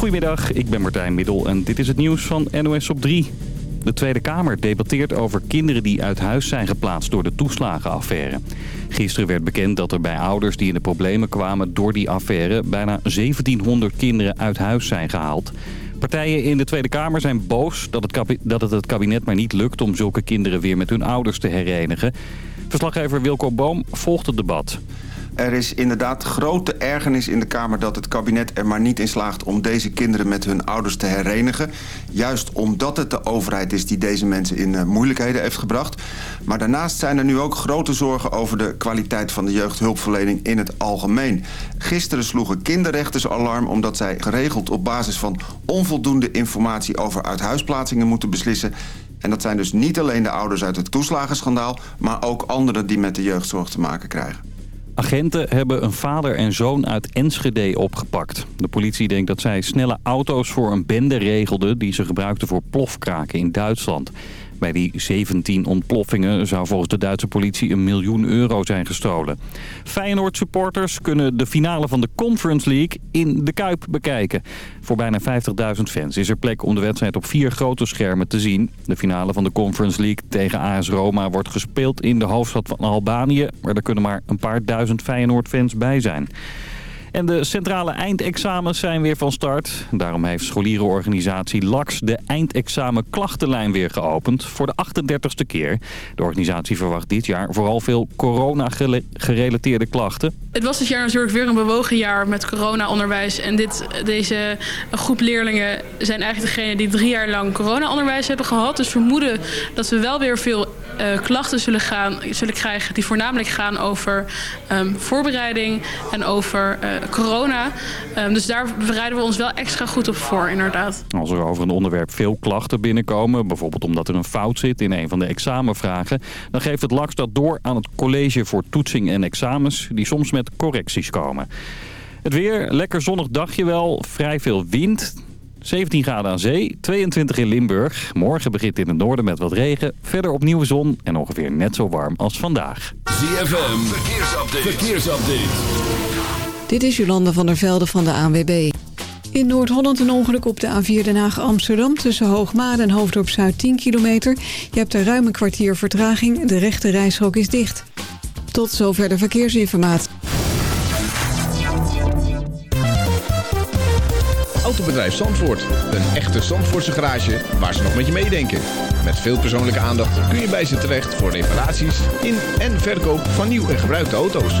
Goedemiddag, ik ben Martijn Middel en dit is het nieuws van NOS op 3. De Tweede Kamer debatteert over kinderen die uit huis zijn geplaatst door de toeslagenaffaire. Gisteren werd bekend dat er bij ouders die in de problemen kwamen door die affaire... bijna 1700 kinderen uit huis zijn gehaald. Partijen in de Tweede Kamer zijn boos dat het, dat het het kabinet maar niet lukt... om zulke kinderen weer met hun ouders te herenigen. Verslaggever Wilco Boom volgt het debat. Er is inderdaad grote ergernis in de Kamer dat het kabinet er maar niet in slaagt... om deze kinderen met hun ouders te herenigen. Juist omdat het de overheid is die deze mensen in uh, moeilijkheden heeft gebracht. Maar daarnaast zijn er nu ook grote zorgen over de kwaliteit van de jeugdhulpverlening in het algemeen. Gisteren sloegen kinderrechters alarm omdat zij geregeld op basis van onvoldoende informatie over uithuisplaatsingen moeten beslissen. En dat zijn dus niet alleen de ouders uit het toeslagenschandaal... maar ook anderen die met de jeugdzorg te maken krijgen. Agenten hebben een vader en zoon uit Enschede opgepakt. De politie denkt dat zij snelle auto's voor een bende regelden... die ze gebruikten voor plofkraken in Duitsland. Bij die 17 ontploffingen zou volgens de Duitse politie een miljoen euro zijn gestolen. Feyenoord-supporters kunnen de finale van de Conference League in de Kuip bekijken. Voor bijna 50.000 fans is er plek om de wedstrijd op vier grote schermen te zien. De finale van de Conference League tegen AS Roma wordt gespeeld in de hoofdstad van Albanië. Maar er kunnen maar een paar duizend Feyenoord-fans bij zijn. En de centrale eindexamens zijn weer van start. Daarom heeft scholierenorganisatie LAX de eindexamenklachtenlijn weer geopend voor de 38ste keer. De organisatie verwacht dit jaar vooral veel corona-gerelateerde klachten. Het was dit jaar natuurlijk weer een bewogen jaar met corona-onderwijs. En dit, deze groep leerlingen zijn eigenlijk degene die drie jaar lang corona-onderwijs hebben gehad. Dus vermoeden dat we wel weer veel uh, klachten zullen, gaan, zullen krijgen die voornamelijk gaan over um, voorbereiding en over uh, corona. Um, dus daar bereiden we ons wel extra goed op voor, inderdaad. Als er over een onderwerp veel klachten binnenkomen, bijvoorbeeld omdat er een fout zit in een van de examenvragen, dan geeft het LAX dat door aan het college voor toetsing en examens, die soms met correcties komen. Het weer, lekker zonnig dagje wel, vrij veel wind. 17 graden aan zee, 22 in Limburg. Morgen begint in het noorden met wat regen. Verder opnieuw zon en ongeveer net zo warm als vandaag. ZFM, verkeersupdate. verkeersupdate. Dit is Jolanda van der Velde van de ANWB. In Noord-Holland een ongeluk op de A4 Den Haag-Amsterdam... tussen Hoogmade en Hoofddorp Zuid 10 kilometer. Je hebt er ruim kwartier vertraging. De rechte reishok is dicht. Tot zover de verkeersinformatie. Autobedrijf Zandvoort. Een echte Zandvoortse garage waar ze nog met je meedenken. Met veel persoonlijke aandacht kun je bij ze terecht voor reparaties in en verkoop van nieuw en gebruikte auto's.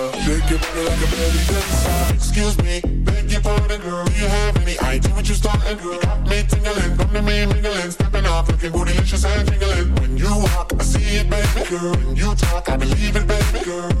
Your body like a belly dancer. Excuse me, beg your pardon, girl. Do you have any idea what you're starting, girl? Got me tingling, come to me mingling, stepping off, looking bootylicious and jingling. When you walk, I see it, baby, girl. When you talk, I believe it, baby, girl.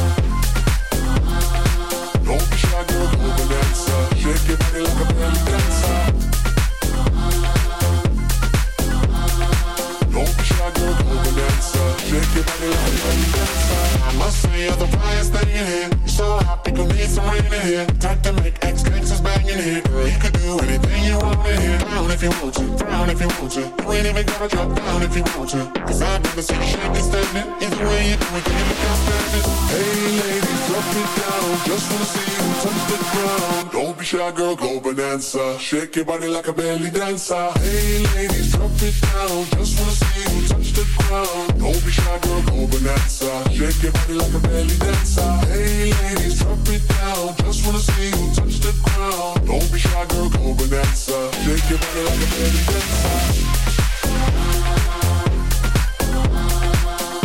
Say you're the flyest thing in here. So hot, people need some rain in here. Time to make X gangsters bang in here. Girl, you could do anything you want in here. Down if you want to, down if you want to. You ain't even gotta drop down if you want to. Cause I've never seen you shaking standing. Either way you do it, you look outstanding? Hey ladies, drop it down. Just wanna see you touch the ground. Don't be shy, girl, go bonanza. Shake your body like a belly dancer. Hey ladies, drop it down. Just wanna see you touch the ground. Don't be shy, girl, go bonanza. Shake your body like a belly dancer. Hey ladies, drop it down. Just wanna see you touch the ground. Don't be shy, girl, go bonanza. Shake your body like a belly dancer.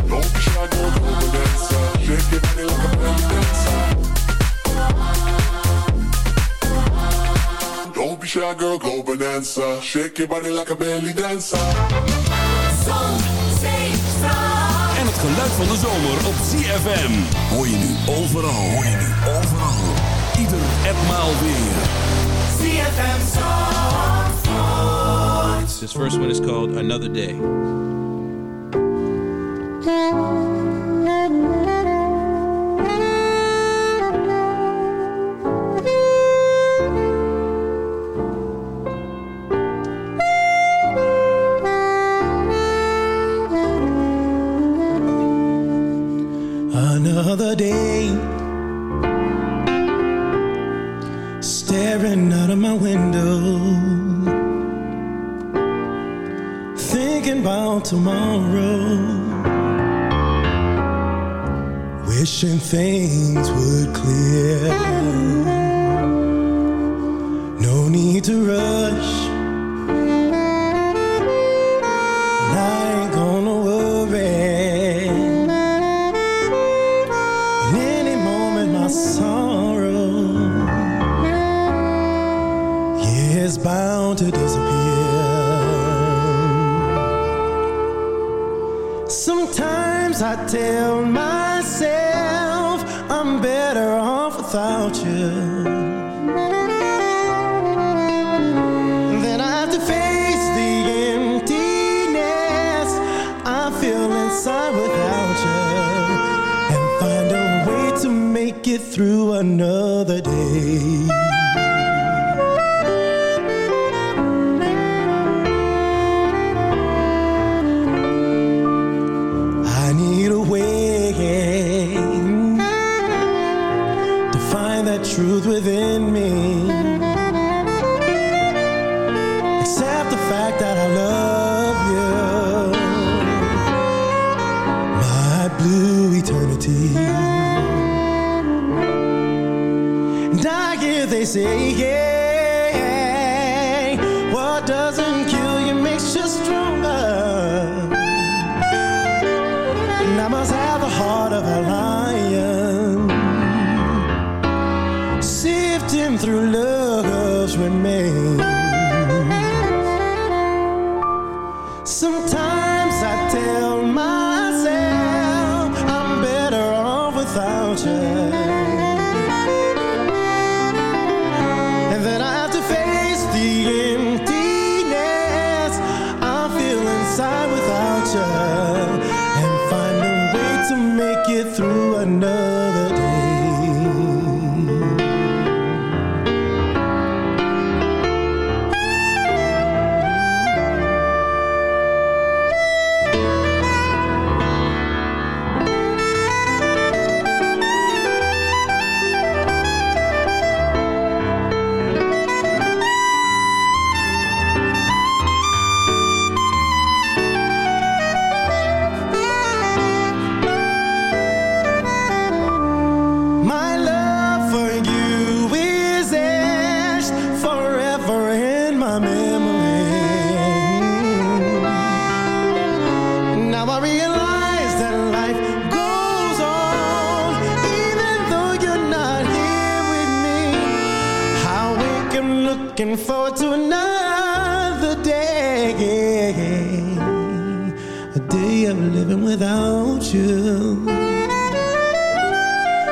Don't be shy, girl, go bonanza. Shake your body like a belly dancer. Don't be shy, girl, go bonanza. Shake your body like a belly dancer. Zon, zee, strand. En het geluid van de zomer op ZFM. Hoor je nu overal. Hoor je nu overal. Ieder etmaal weer. This first one is called Another Day. Say, yeah,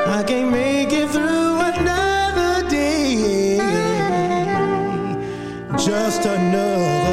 I can't make it through another day. Just another.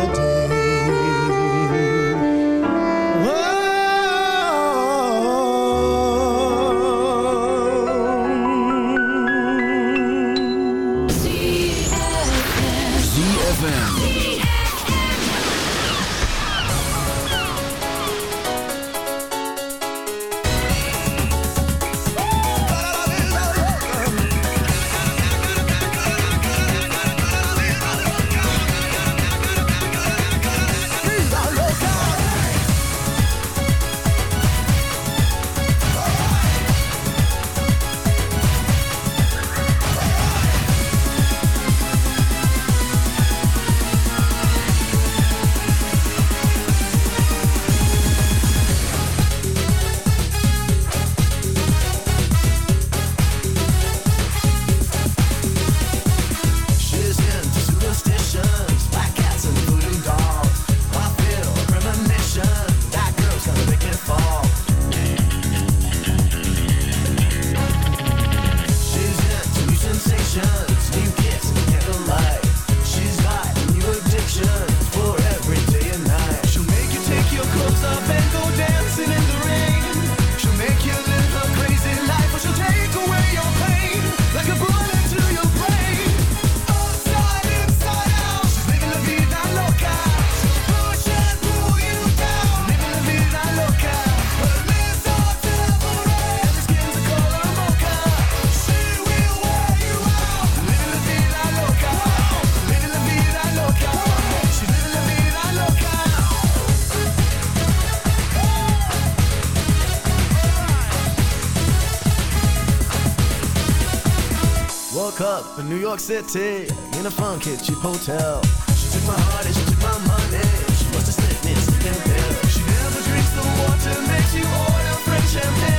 club in New York City in a funky cheap hotel. She took my heart and she took my money. She wants to slipped me a sleeping pill. She never drinks the water, makes you order French champagne.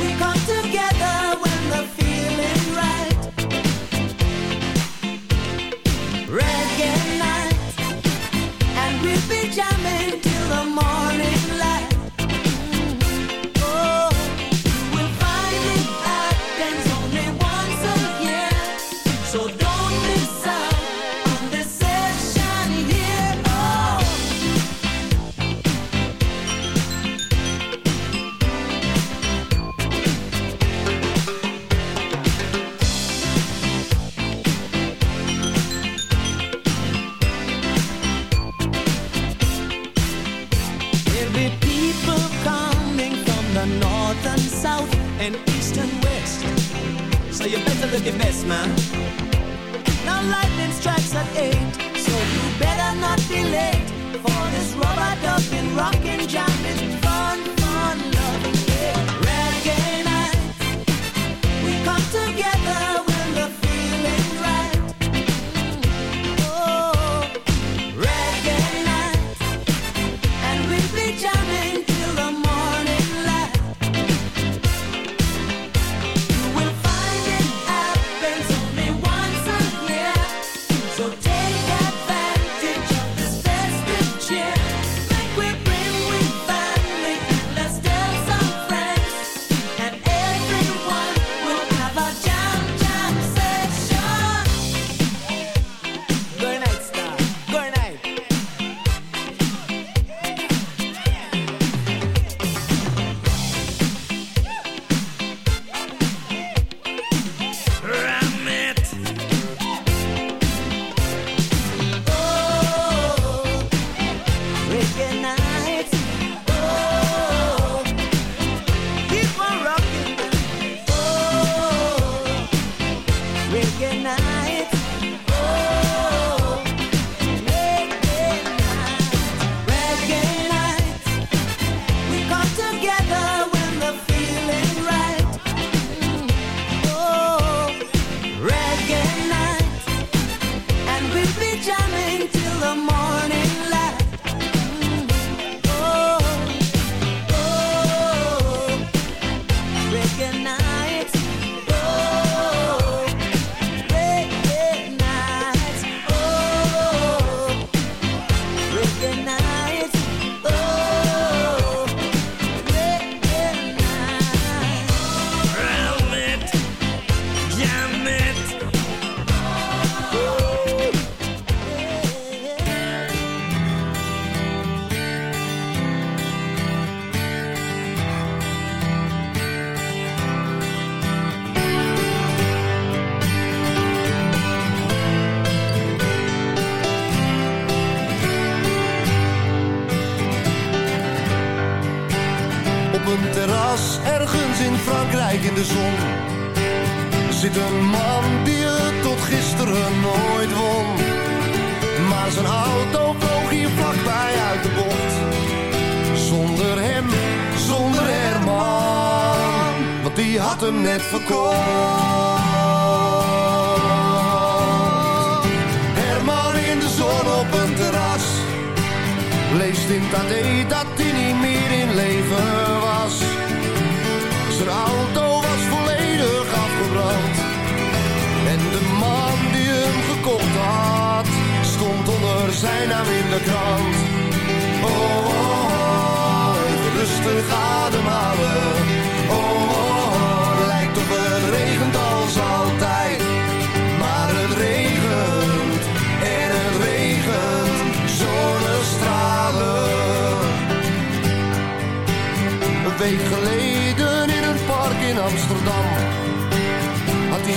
We come together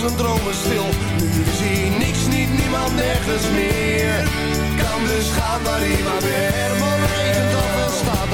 zijn dromen stil. Nu is hij niks, niet niemand, nergens meer. Kan dus gaan waar hij maar weer. Herman regent af en staat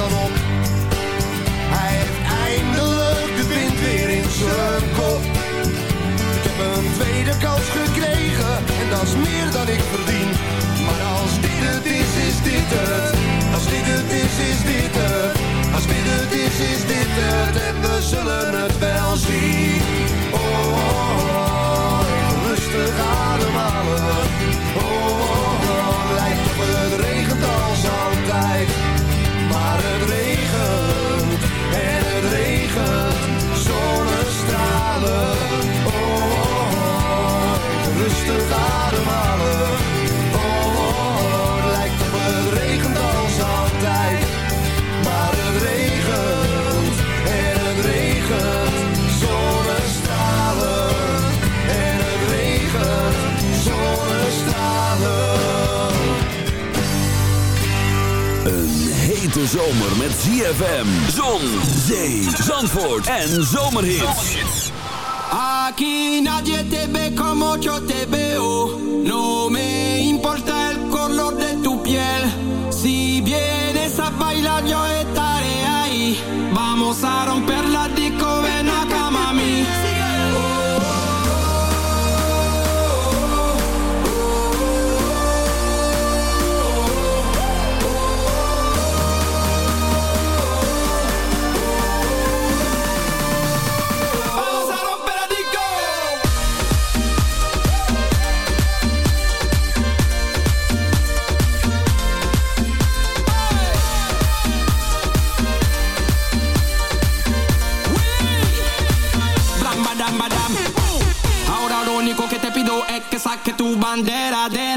hete zomer met ZFM, zon, zee, zandvoort en zomerhits. Aquí nadie te ve como yo te veo. No me importa el color de tu piel. Si vienes a bailar, yo estaré ahí. Vamos a romper la disco, ven acá, mami. Tu bandera, dera.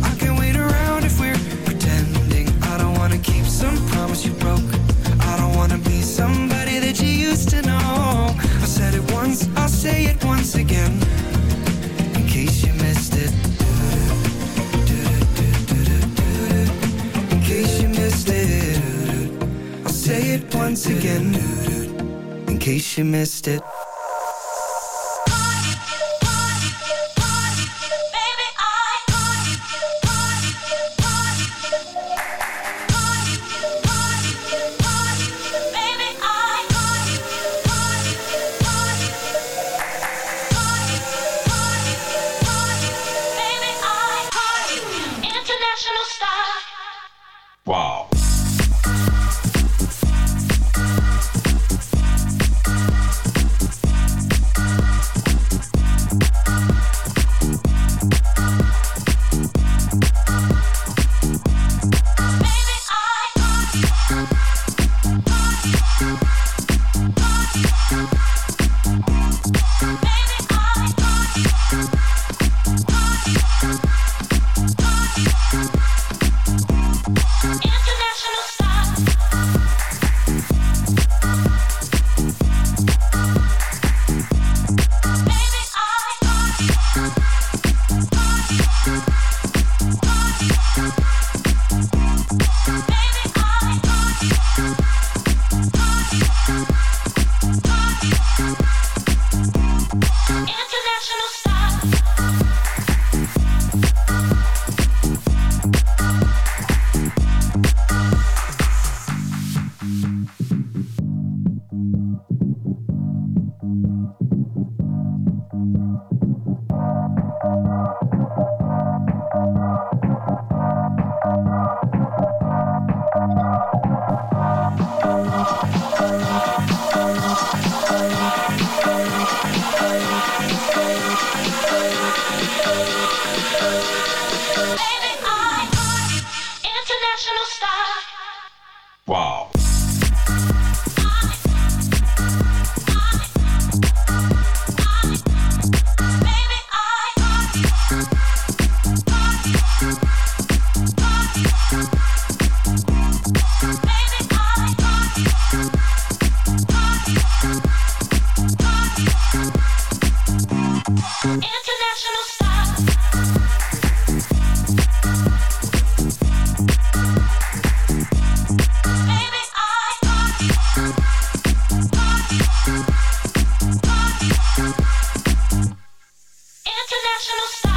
again, in case you missed it. emotional side.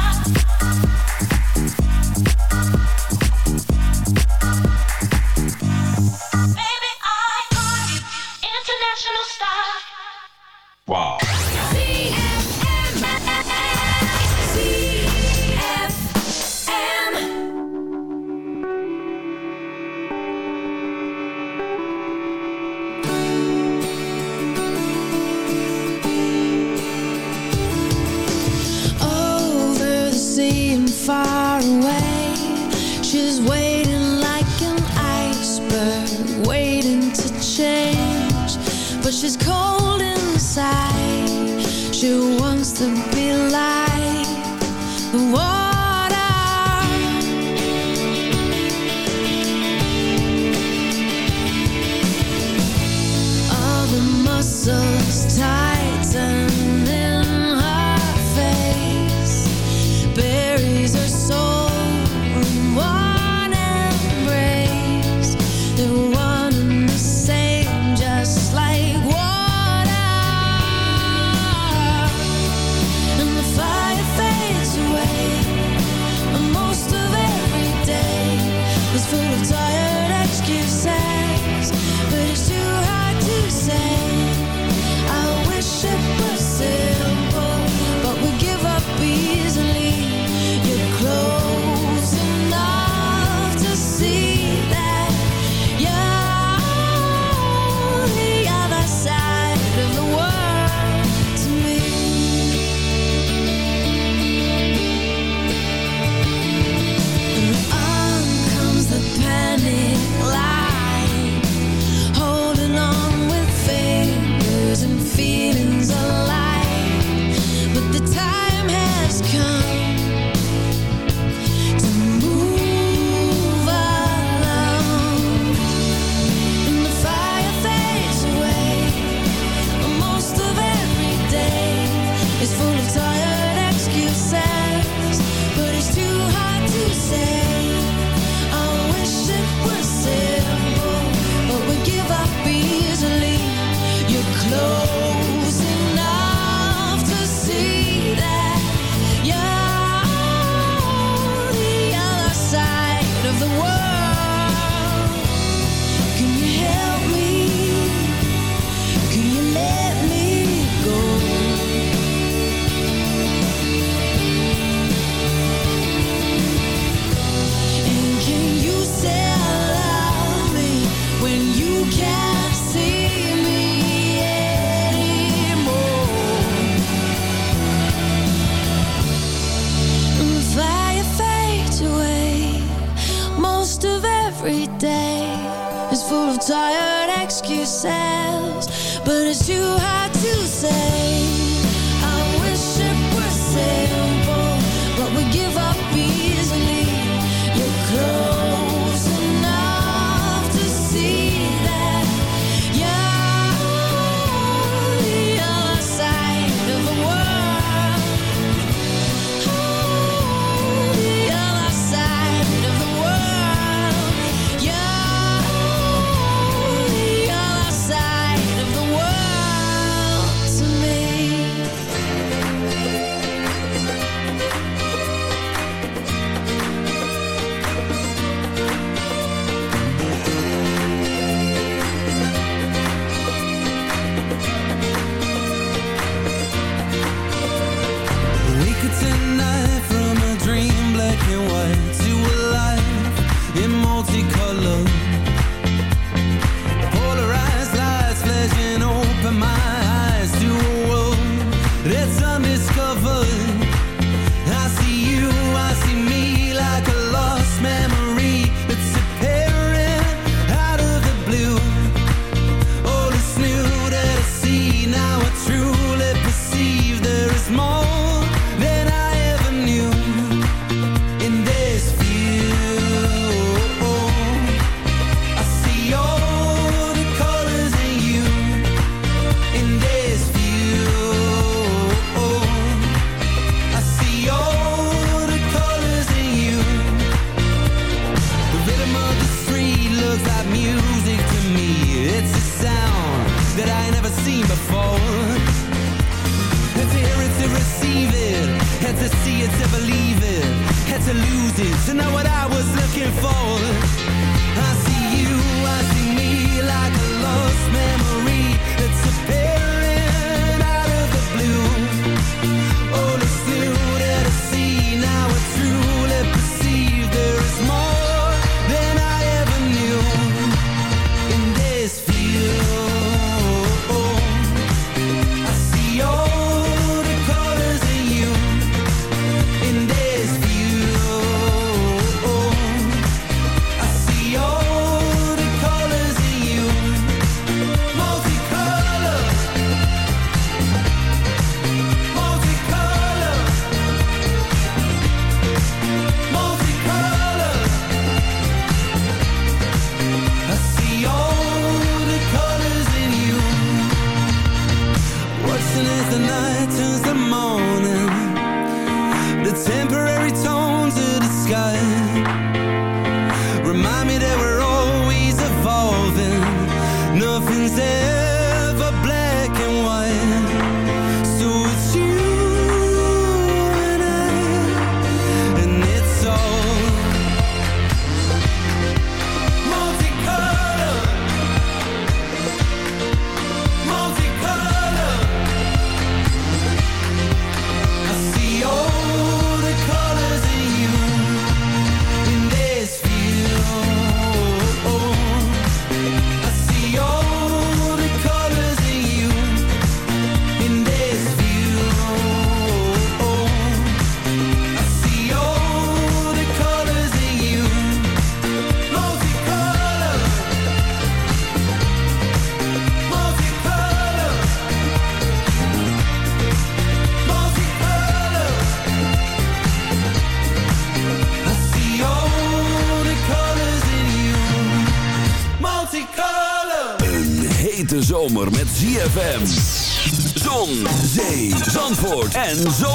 en zo.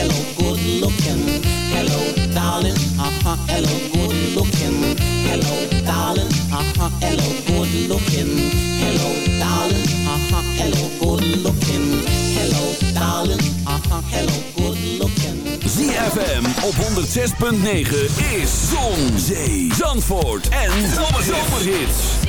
hello, good looking. Hello, darling, uh-huh, hello, good looking. Hello, darling, uh-huh, hello, good looking. Hello, darling, uh-huh, hello, good looking. Hello, darling, uh-huh, hello, good looking. ZFM op 106.9 is Zon, Zee, Zandvoort en Zomerhits.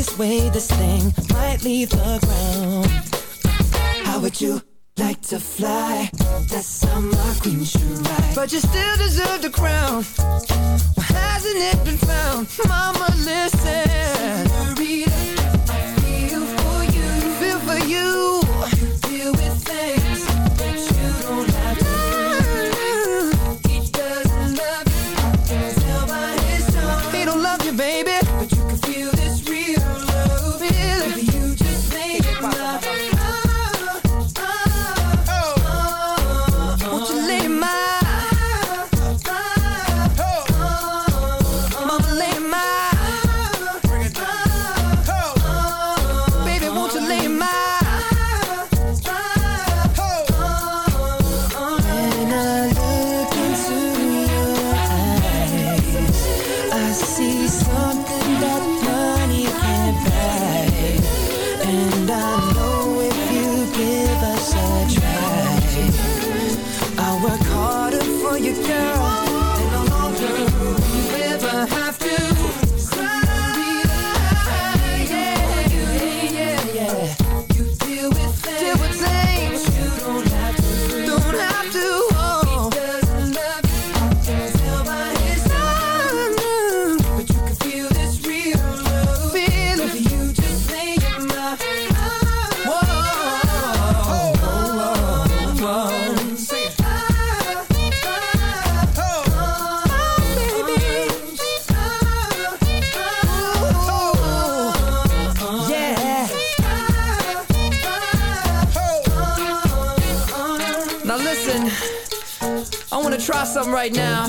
This way, this thing might leave the ground. How would you like to fly? That's how my queen should ride. But you still deserve the crown. Well, hasn't it been found? Mama, listen. I feel for you. Feel for you. Wanna try something right now.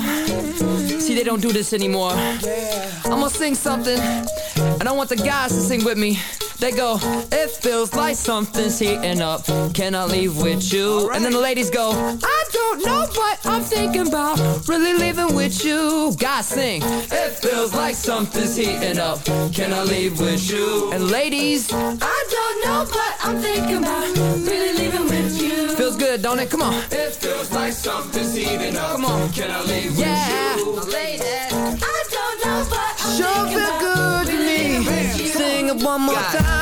See, they don't do this anymore. I'm gonna sing something, and I want the guys to sing with me. They go, it feels like something's heating up. Can I leave with you? And then the ladies go, I don't know, but I'm thinking about really leaving with you. Guys sing, it feels like something's heating up. Can I leave with you? And ladies, I don't know, but I'm thinking about really leaving with you. Feels good, don't it? Come on. It feels like something's heating up. Come on. Can I leave yeah. with you? Lady, I don't know, but I'm sure feel good to me. Sing it one more time.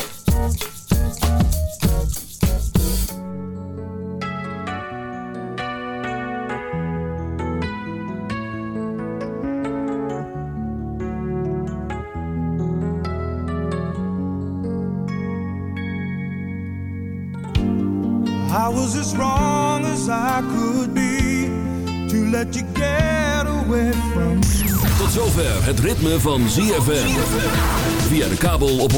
Was as wrong as I could be to let you get away from me. Tot zover het ritme van ZFM. Via de kabel op 104.5.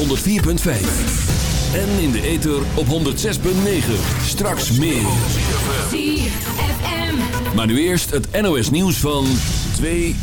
En in de ether op 106.9. Straks meer. ZFM. Maar nu eerst het NOS nieuws van 2